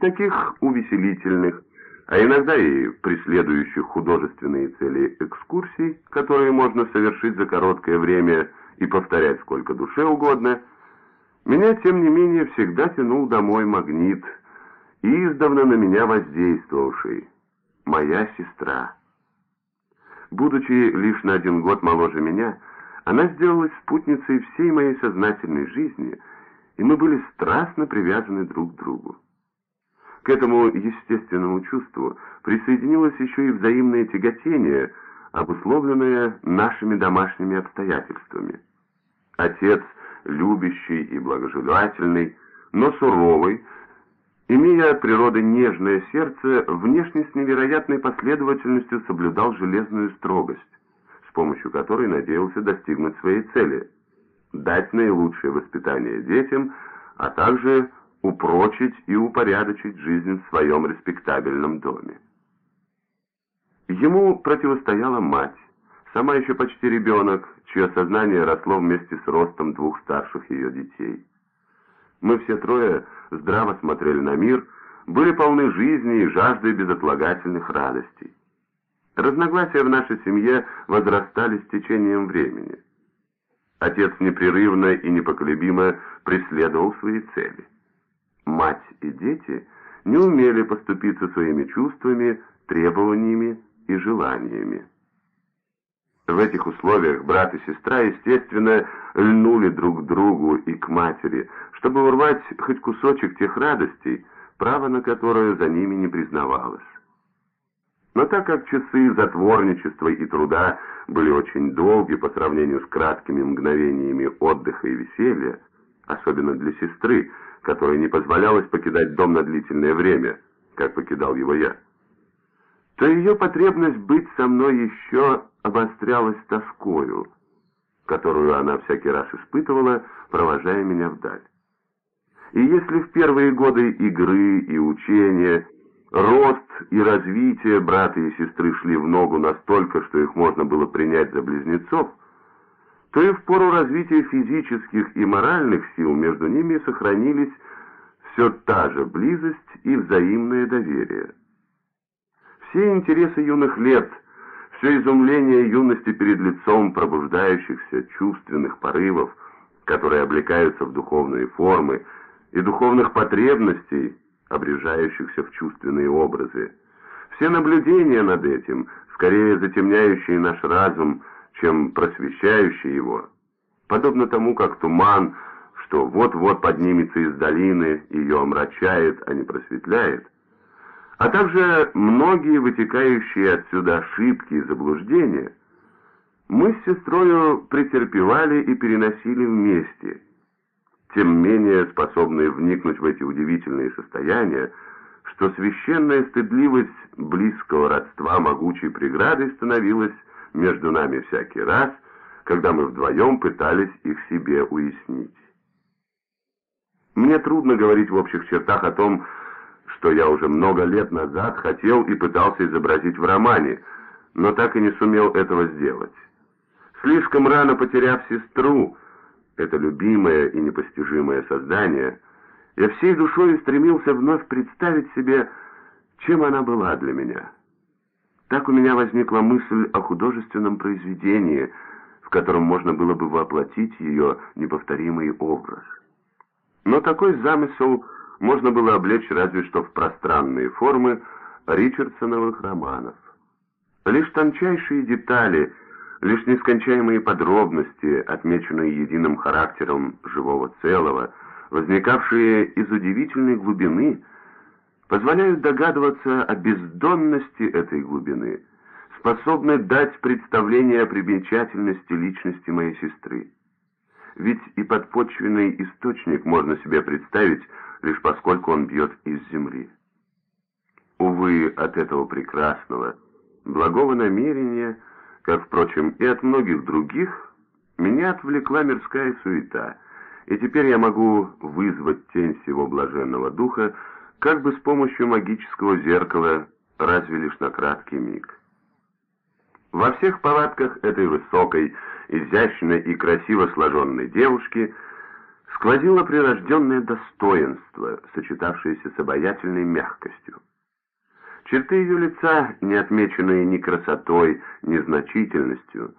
таких увеселительных, а иногда и преследующих художественные цели экскурсий, которые можно совершить за короткое время и повторять сколько душе угодно, меня, тем не менее, всегда тянул домой магнит, издавна на меня воздействовавший, моя сестра. Будучи лишь на один год моложе меня, она сделалась спутницей всей моей сознательной жизни, и мы были страстно привязаны друг к другу. К этому естественному чувству присоединилось еще и взаимное тяготение, обусловленное нашими домашними обстоятельствами. Отец, любящий и благожелательный, но суровый, имея от природы нежное сердце, внешне с невероятной последовательностью соблюдал железную строгость, с помощью которой надеялся достигнуть своей цели – дать наилучшее воспитание детям, а также упрочить и упорядочить жизнь в своем респектабельном доме. Ему противостояла мать, сама еще почти ребенок, чье сознание росло вместе с ростом двух старших ее детей. Мы все трое здраво смотрели на мир, были полны жизни и жажды безотлагательных радостей. Разногласия в нашей семье возрастали с течением времени. Отец непрерывно и непоколебимо преследовал свои цели – мать и дети не умели поступиться своими чувствами, требованиями и желаниями. В этих условиях брат и сестра, естественно, льнули друг к другу и к матери, чтобы урвать хоть кусочек тех радостей, право на которое за ними не признавалось. Но так как часы затворничества и труда были очень долги по сравнению с краткими мгновениями отдыха и веселья, особенно для сестры, которой не позволялось покидать дом на длительное время, как покидал его я, то ее потребность быть со мной еще обострялась тоскою, которую она всякий раз испытывала, провожая меня вдаль. И если в первые годы игры и учения рост и развитие брата и сестры шли в ногу настолько, что их можно было принять за близнецов, то и в пору развития физических и моральных сил между ними сохранились все та же близость и взаимное доверие. Все интересы юных лет, все изумление юности перед лицом пробуждающихся чувственных порывов, которые облекаются в духовные формы, и духовных потребностей, обрежающихся в чувственные образы, все наблюдения над этим, скорее затемняющие наш разум, чем просвещающий его, подобно тому, как туман, что вот-вот поднимется из долины, ее омрачает, а не просветляет, а также многие вытекающие отсюда ошибки и заблуждения, мы с сестрою претерпевали и переносили вместе, тем менее способные вникнуть в эти удивительные состояния, что священная стыдливость близкого родства могучей преградой становилась между нами всякий раз, когда мы вдвоем пытались их себе уяснить. Мне трудно говорить в общих чертах о том, что я уже много лет назад хотел и пытался изобразить в романе, но так и не сумел этого сделать. Слишком рано потеряв сестру, это любимое и непостижимое создание, я всей душой стремился вновь представить себе, чем она была для меня. Так у меня возникла мысль о художественном произведении, в котором можно было бы воплотить ее неповторимый образ. Но такой замысел можно было облечь разве что в пространные формы Ричардсоновых романов. Лишь тончайшие детали, лишь нескончаемые подробности, отмеченные единым характером живого целого, возникавшие из удивительной глубины – позволяют догадываться о бездонности этой глубины, способны дать представление о примечательности личности моей сестры. Ведь и подпочвенный источник можно себе представить, лишь поскольку он бьет из земли. Увы, от этого прекрасного, благого намерения, как, впрочем, и от многих других, меня отвлекла мирская суета, и теперь я могу вызвать тень всего блаженного духа, как бы с помощью магического зеркала, разве лишь на краткий миг. Во всех повадках этой высокой, изящной и красиво сложенной девушки сквозило прирожденное достоинство, сочетавшееся с обаятельной мягкостью. Черты ее лица, не отмеченные ни красотой, ни значительностью,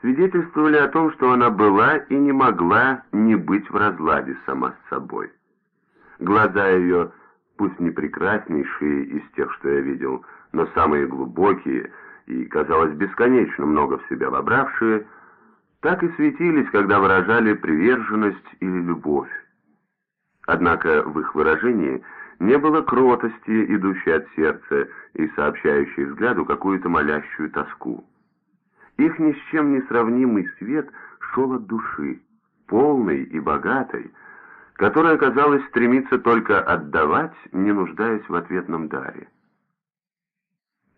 свидетельствовали о том, что она была и не могла не быть в разладе сама с собой. Глаза ее, пусть не прекраснейшие из тех, что я видел, но самые глубокие и, казалось, бесконечно много в себя вобравшие, так и светились, когда выражали приверженность или любовь. Однако в их выражении не было кротости, идущей от сердца и сообщающей взгляду какую-то молящую тоску. Их ни с чем не сравнимый свет шел от души, полной и богатой, которая, казалось, стремится только отдавать, не нуждаясь в ответном даре.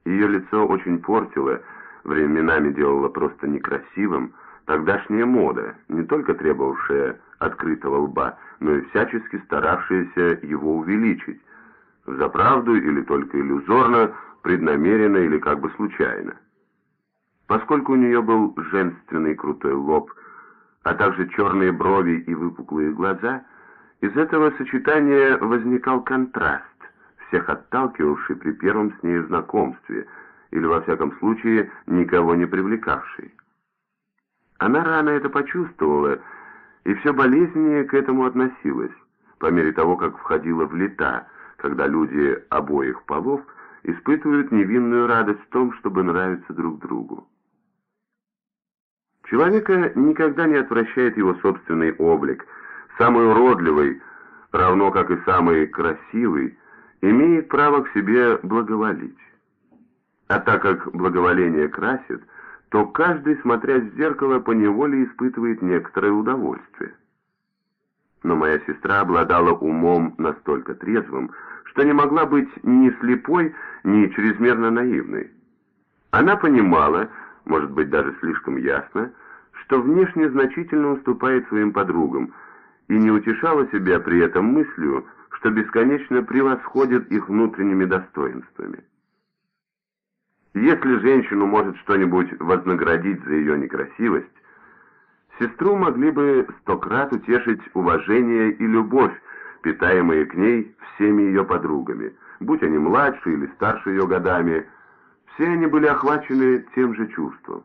Ее лицо очень портило, временами делало просто некрасивым, тогдашняя мода, не только требовавшая открытого лба, но и всячески старавшаяся его увеличить, за правду или только иллюзорно, преднамеренно или как бы случайно. Поскольку у нее был женственный крутой лоб, а также черные брови и выпуклые глаза, из этого сочетания возникал контраст, всех отталкивавший при первом с ней знакомстве, или во всяком случае никого не привлекавший. Она рано это почувствовала, и все болезненнее к этому относилась, по мере того, как входила в лета, когда люди обоих полов испытывают невинную радость в том, чтобы нравиться друг другу. Человека никогда не отвращает его собственный облик, самый уродливый, равно как и самый красивый, имеет право к себе благоволить. А так как благоволение красит, то каждый, смотря в зеркало, поневоле испытывает некоторое удовольствие. Но моя сестра обладала умом настолько трезвым, что не могла быть ни слепой, ни чрезмерно наивной. Она понимала, может быть даже слишком ясно, что внешне значительно уступает своим подругам, и не утешала себя при этом мыслью, что бесконечно превосходит их внутренними достоинствами. Если женщину может что-нибудь вознаградить за ее некрасивость, сестру могли бы стократ утешить уважение и любовь, питаемые к ней всеми ее подругами, будь они младше или старше ее годами, все они были охвачены тем же чувством.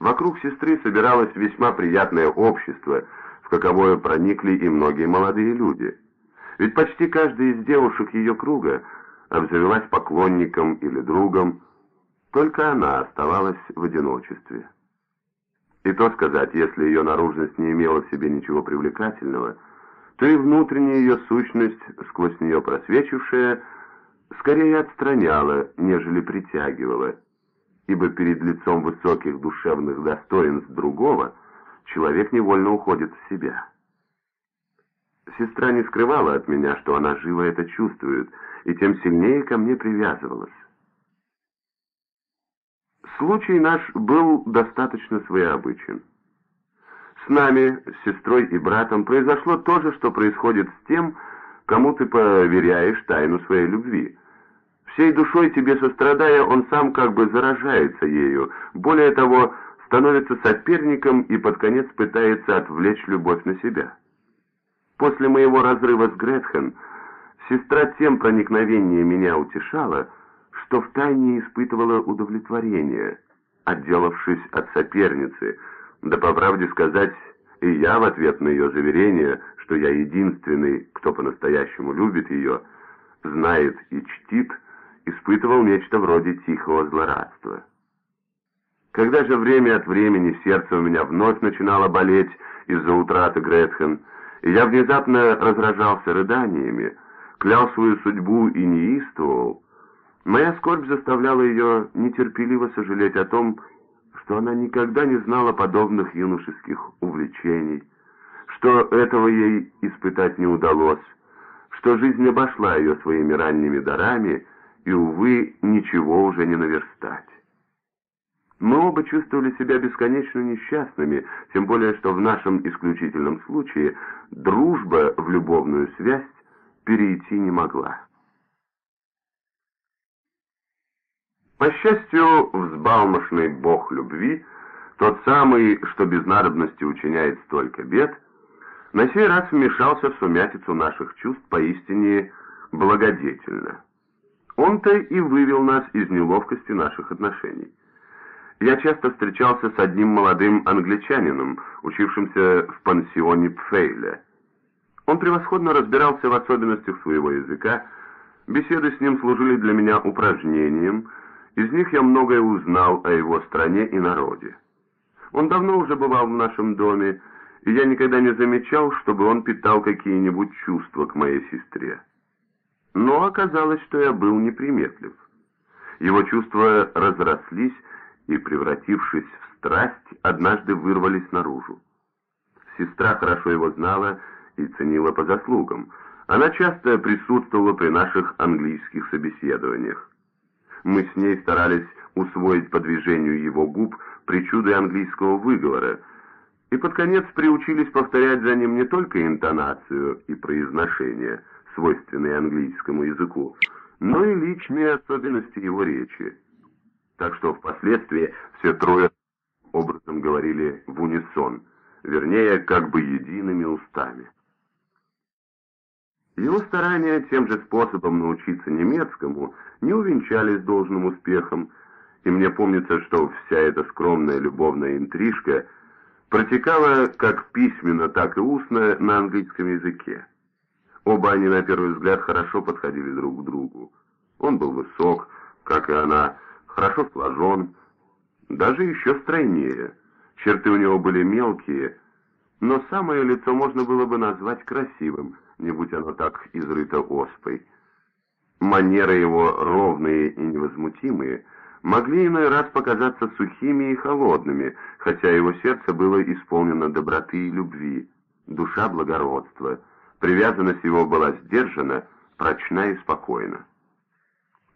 Вокруг сестры собиралось весьма приятное общество, каковое проникли и многие молодые люди. Ведь почти каждая из девушек ее круга обзавелась поклонником или другом, только она оставалась в одиночестве. И то сказать, если ее наружность не имела в себе ничего привлекательного, то и внутренняя ее сущность, сквозь нее просвечившая, скорее отстраняла, нежели притягивала, ибо перед лицом высоких душевных достоинств другого человек невольно уходит в себя. Сестра не скрывала от меня, что она живо это чувствует, и тем сильнее ко мне привязывалась. Случай наш был достаточно своеобычен. С нами, с сестрой и братом, произошло то же, что происходит с тем, кому ты поверяешь тайну своей любви. Всей душой тебе сострадая, он сам как бы заражается ею, более того, становится соперником и под конец пытается отвлечь любовь на себя. После моего разрыва с Гретхен сестра тем проникновение меня утешала, что втайне испытывала удовлетворение, отделавшись от соперницы, да по правде сказать, и я в ответ на ее заверение, что я единственный, кто по-настоящему любит ее, знает и чтит, испытывал нечто вроде тихого злорадства. Когда же время от времени сердце у меня вновь начинало болеть из-за утраты Гретхен, и я внезапно разражался рыданиями, клял свою судьбу и неистовал, моя скорбь заставляла ее нетерпеливо сожалеть о том, что она никогда не знала подобных юношеских увлечений, что этого ей испытать не удалось, что жизнь обошла ее своими ранними дарами, и, увы, ничего уже не наверстать. Мы оба чувствовали себя бесконечно несчастными, тем более, что в нашем исключительном случае дружба в любовную связь перейти не могла. По счастью, взбалмошный бог любви, тот самый, что без надобности учиняет столько бед, на сей раз вмешался в сумятицу наших чувств поистине благодетельно. Он-то и вывел нас из неловкости наших отношений. Я часто встречался с одним молодым англичанином, учившимся в пансионе Пфейле. Он превосходно разбирался в особенностях своего языка, беседы с ним служили для меня упражнением, из них я многое узнал о его стране и народе. Он давно уже бывал в нашем доме, и я никогда не замечал, чтобы он питал какие-нибудь чувства к моей сестре. Но оказалось, что я был неприметлив. Его чувства разрослись и, превратившись в страсть, однажды вырвались наружу. Сестра хорошо его знала и ценила по заслугам. Она часто присутствовала при наших английских собеседованиях. Мы с ней старались усвоить по движению его губ причуды английского выговора, и под конец приучились повторять за ним не только интонацию и произношение, свойственные английскому языку, но и личные особенности его речи. Так что впоследствии все трое образом говорили в унисон, вернее, как бы едиными устами. Его старания тем же способом научиться немецкому не увенчались должным успехом, и мне помнится, что вся эта скромная любовная интрижка протекала как письменно, так и устно на английском языке. Оба они на первый взгляд хорошо подходили друг к другу. Он был высок, как и она, хорошо сложен, даже еще стройнее. Черты у него были мелкие, но самое лицо можно было бы назвать красивым, не будь оно так изрыто оспой. Манеры его ровные и невозмутимые могли иной раз показаться сухими и холодными, хотя его сердце было исполнено доброты и любви, душа благородства, привязанность его была сдержана, прочна и спокойна.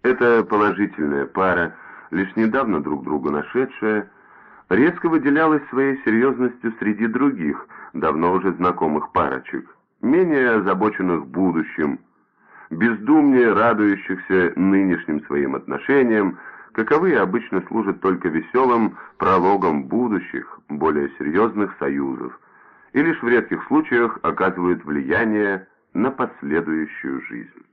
Эта положительная пара, лишь недавно друг другу нашедшая, резко выделялась своей серьезностью среди других, давно уже знакомых парочек, менее озабоченных будущим, бездумнее радующихся нынешним своим отношениям, каковые обычно служат только веселым прологом будущих, более серьезных союзов, и лишь в редких случаях оказывают влияние на последующую жизнь.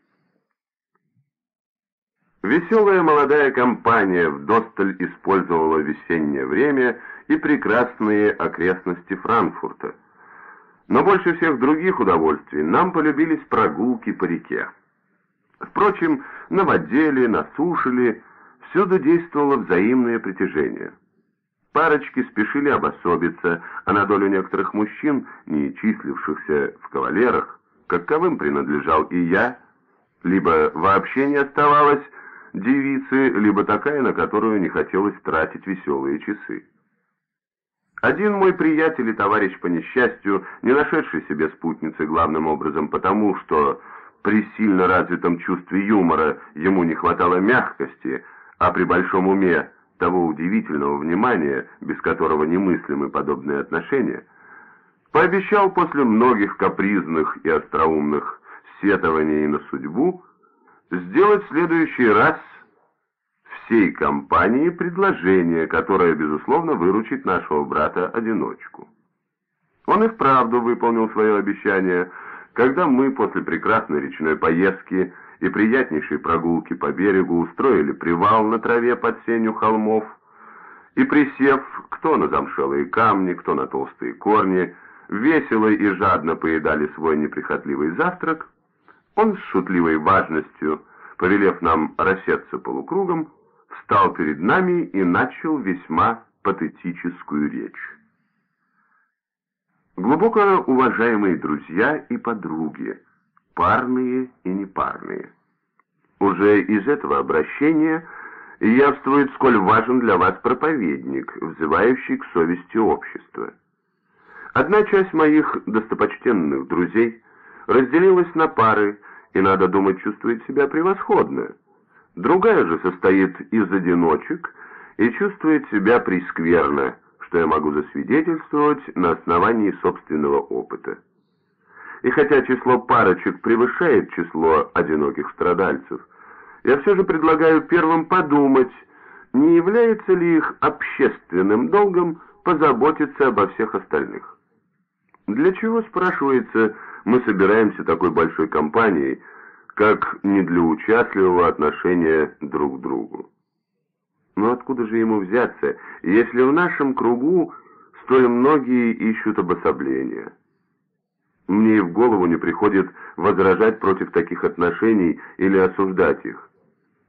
Веселая молодая компания вдосталь использовала весеннее время и прекрасные окрестности Франкфурта. Но больше всех других удовольствий нам полюбились прогулки по реке. Впрочем, на воде на суше ли, всюду действовало взаимное притяжение. Парочки спешили обособиться, а на долю некоторых мужчин, не числившихся в кавалерах, каковым принадлежал и я, либо вообще не оставалось девицы, либо такая, на которую не хотелось тратить веселые часы. Один мой приятель и товарищ по несчастью, не нашедший себе спутницы главным образом потому, что при сильно развитом чувстве юмора ему не хватало мягкости, а при большом уме того удивительного внимания, без которого немыслимы подобные отношения, пообещал после многих капризных и остроумных сетований на судьбу сделать в следующий раз всей компании предложение, которое, безусловно, выручит нашего брата-одиночку. Он и вправду выполнил свое обещание, когда мы после прекрасной речной поездки и приятнейшей прогулки по берегу устроили привал на траве под сенью холмов, и присев, кто на замшелые камни, кто на толстые корни, весело и жадно поедали свой неприхотливый завтрак, он с шутливой важностью, повелев нам рассеться полукругом, встал перед нами и начал весьма патетическую речь. Глубоко уважаемые друзья и подруги, парные и непарные, уже из этого обращения явствует, сколь важен для вас проповедник, взывающий к совести общества. Одна часть моих достопочтенных друзей разделилась на пары, и, надо думать, чувствует себя превосходно. Другая же состоит из одиночек и чувствует себя прискверно, что я могу засвидетельствовать на основании собственного опыта. И хотя число парочек превышает число одиноких страдальцев, я все же предлагаю первым подумать, не является ли их общественным долгом позаботиться обо всех остальных. Для чего, спрашивается, мы собираемся такой большой компанией, как не для участливого отношения друг к другу? Но откуда же ему взяться, если в нашем кругу столь многие ищут обособления? Мне и в голову не приходит возражать против таких отношений или осуждать их.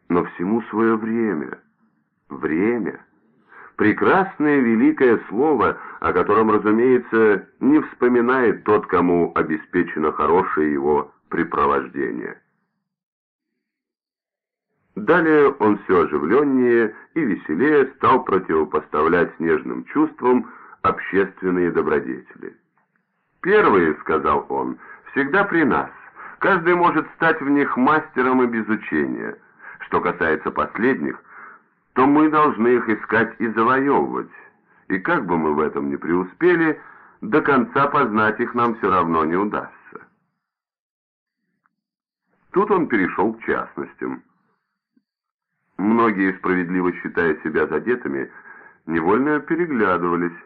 Но всему свое время. Время. Прекрасное великое слово, о котором, разумеется, не вспоминает тот, кому обеспечено хорошее его препровождение. Далее он все оживленнее и веселее стал противопоставлять снежным чувствам общественные добродетели. «Первые, — сказал он, — всегда при нас. Каждый может стать в них мастером и без учения. Что касается последних, то мы должны их искать и завоевывать. И как бы мы в этом ни преуспели, до конца познать их нам все равно не удастся». Тут он перешел к частностям. Многие, справедливо считая себя задетыми, невольно переглядывались,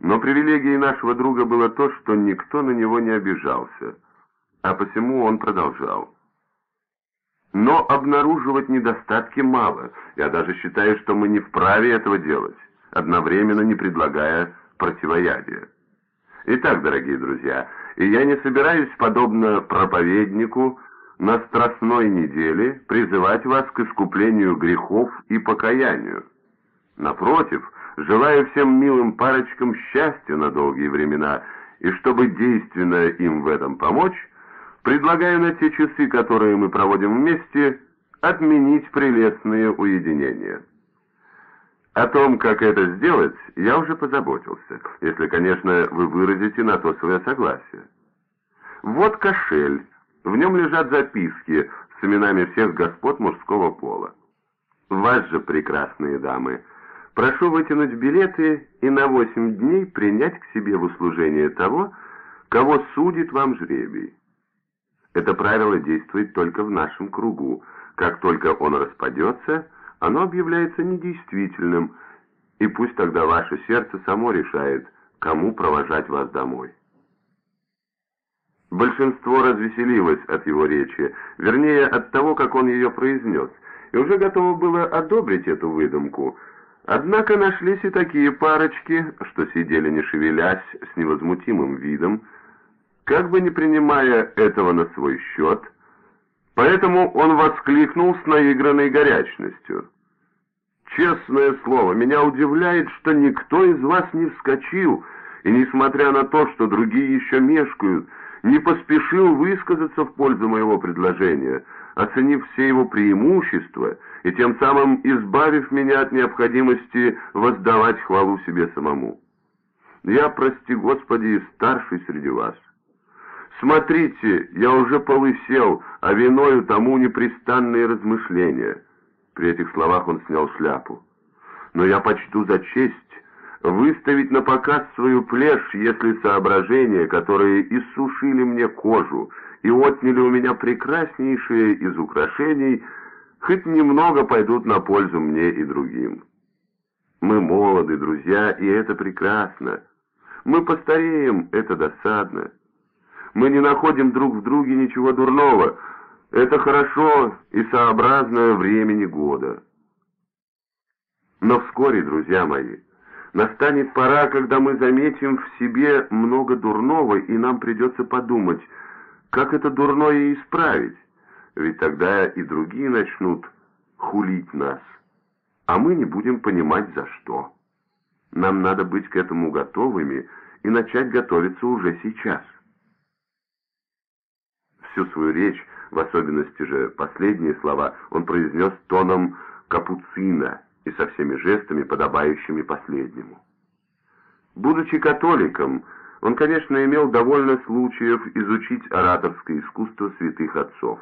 но привилегией нашего друга было то, что никто на него не обижался, а посему он продолжал. Но обнаруживать недостатки мало. Я даже считаю, что мы не вправе этого делать, одновременно не предлагая противоядия. Итак, дорогие друзья, и я не собираюсь, подобно проповеднику, на Страстной неделе призывать вас к искуплению грехов и покаянию. Напротив, желаю всем милым парочкам счастья на долгие времена, и чтобы действенно им в этом помочь, предлагаю на те часы, которые мы проводим вместе, отменить прелестные уединения. О том, как это сделать, я уже позаботился, если, конечно, вы выразите на то свое согласие. Вот кошель, в нем лежат записки с именами всех господ мужского пола. Вас же, прекрасные дамы, прошу вытянуть билеты и на восемь дней принять к себе в услужение того, кого судит вам жребий. Это правило действует только в нашем кругу. Как только он распадется, оно объявляется недействительным, и пусть тогда ваше сердце само решает, кому провожать вас домой. Большинство развеселилось от его речи, вернее, от того, как он ее произнес, и уже готово было одобрить эту выдумку. Однако нашлись и такие парочки, что сидели не шевелясь, с невозмутимым видом, как бы не принимая этого на свой счет, поэтому он воскликнул с наигранной горячностью. «Честное слово, меня удивляет, что никто из вас не вскочил, и, несмотря на то, что другие еще мешкают, не поспешил высказаться в пользу моего предложения, оценив все его преимущества и тем самым избавив меня от необходимости воздавать хвалу себе самому. Я, прости Господи, старший среди вас. Смотрите, я уже полысел, а виною тому непрестанные размышления. При этих словах он снял шляпу. Но я почту за честь выставить на показ свою плешь, если соображения, которые иссушили мне кожу и отняли у меня прекраснейшие из украшений, хоть немного пойдут на пользу мне и другим. Мы молоды, друзья, и это прекрасно. Мы постареем, это досадно. Мы не находим друг в друге ничего дурного. Это хорошо и сообразно времени года. Но вскоре, друзья мои, Настанет пора, когда мы заметим в себе много дурного, и нам придется подумать, как это дурное исправить. Ведь тогда и другие начнут хулить нас, а мы не будем понимать за что. Нам надо быть к этому готовыми и начать готовиться уже сейчас. Всю свою речь, в особенности же последние слова, он произнес тоном капуцина – и со всеми жестами, подобающими последнему. Будучи католиком, он, конечно, имел довольно случаев изучить ораторское искусство святых отцов.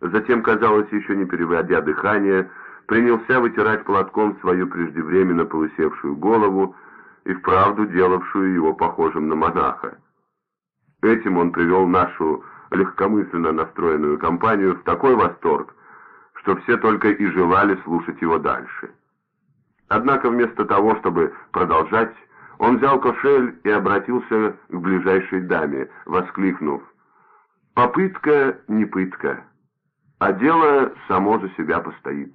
Затем, казалось, еще не переводя дыхание, принялся вытирать платком свою преждевременно полысевшую голову и вправду делавшую его похожим на монаха. Этим он привел нашу легкомысленно настроенную компанию в такой восторг, что все только и желали слушать его дальше. Однако вместо того, чтобы продолжать, Он взял кошель и обратился к ближайшей даме, воскликнув «Попытка не пытка, а дело само за себя постоит.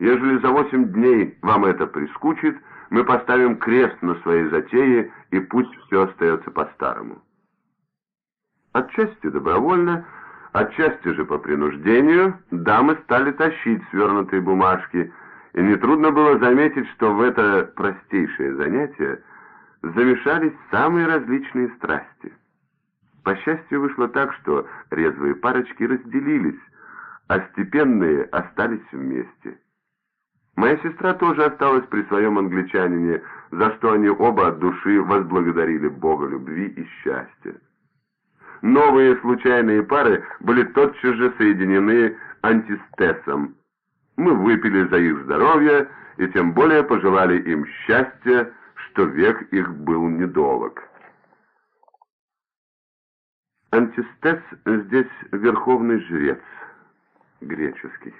Ежели за восемь дней вам это прискучит, мы поставим крест на своей затее, и пусть все остается по-старому». Отчасти добровольно, отчасти же по принуждению, дамы стали тащить свернутые бумажки, и нетрудно было заметить, что в это простейшее занятие замешались самые различные страсти. По счастью, вышло так, что резвые парочки разделились, а степенные остались вместе. Моя сестра тоже осталась при своем англичанине, за что они оба от души возблагодарили Бога любви и счастья. Новые случайные пары были тотчас же соединены антистесом. Мы выпили за их здоровье и тем более пожелали им счастья, что век их был недолог. Антистес здесь верховный жрец греческий.